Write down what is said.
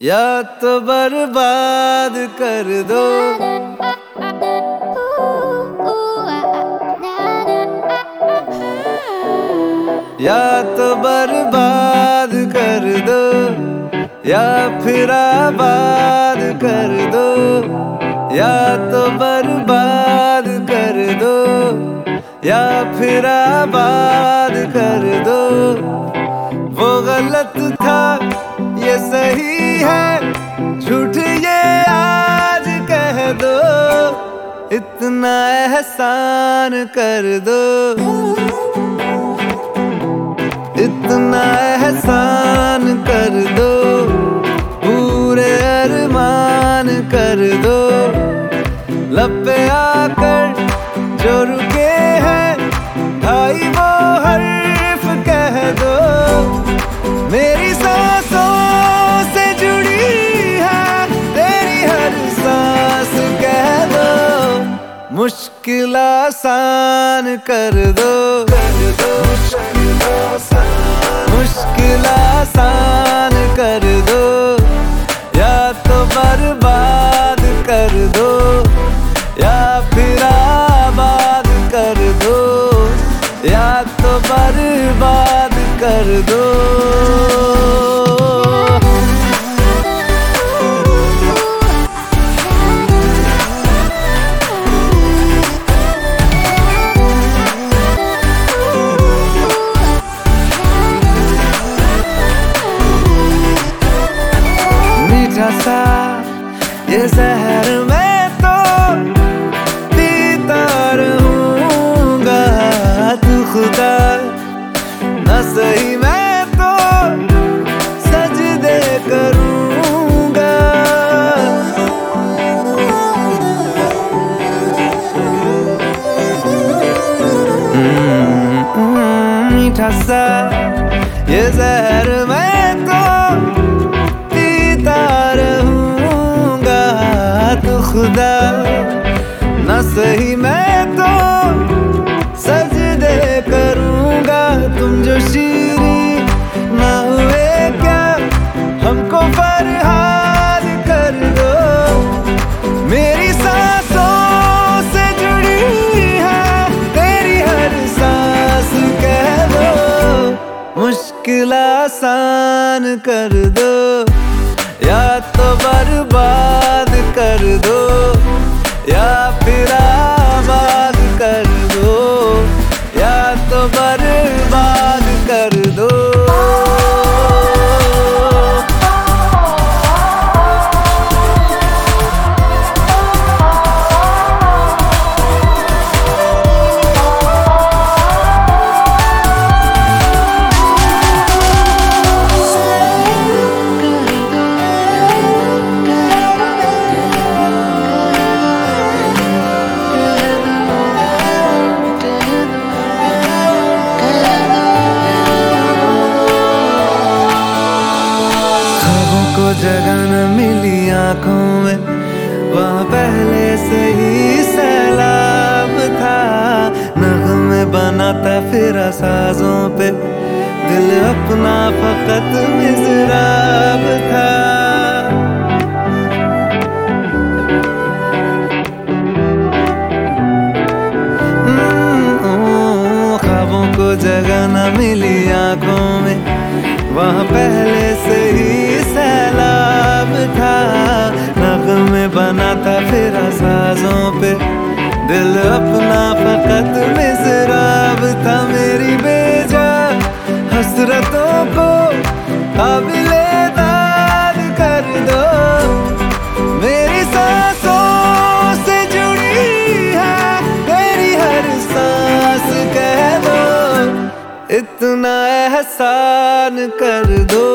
या तो बर्बाद कर दो। या तो बर्बाद कर दो, या फिर आबाद कर दो। या तो बर्बाद कर दो, या फिर आबाद ये सही है। झूठ ये आज कह दो। इतना एहसान कर दो। इतना एहसान कर दो। पूरे अरमान कर दो। लब पे आकर जो रुके आसान कर दो। मुश्किल आसान कर दो। या तो बर्बाद कर दो, या फिर आबाद कर दो, या तो बर्बाद कर दो। मीठा सा ये जहर मैं तो पीता रहूँगा तू खुदा न सही मैं तो सजदे करूँगा। मीठा सा ये जहर तुम जो शीरी ना हुए क्या? हमको फरहाद कर दो। मेरी सांसों से जुड़ी है, तेरी हर सांस कह दो। मुश्किल आसान कर दो, या तो बर्बाद कर दो, या फिर आबाद कर दो। जगह न मिली आँखों में। वहाँ पहले से ही सैलाब था। नगमे बनाता फिर साजों पे। दिल अपना फकत मिजराब था। हम्म, जगह न मिली आँखों में। वहाँ पहले से बना था फिर साजों पे। दिल अपना फकत मिजराब था मेरी बेजा। हसरतों को काबिले दाद कर दो। मेरी सांसों से जुड़ी है तेरी हर सांस कह दो। इतना एहसान कर दो।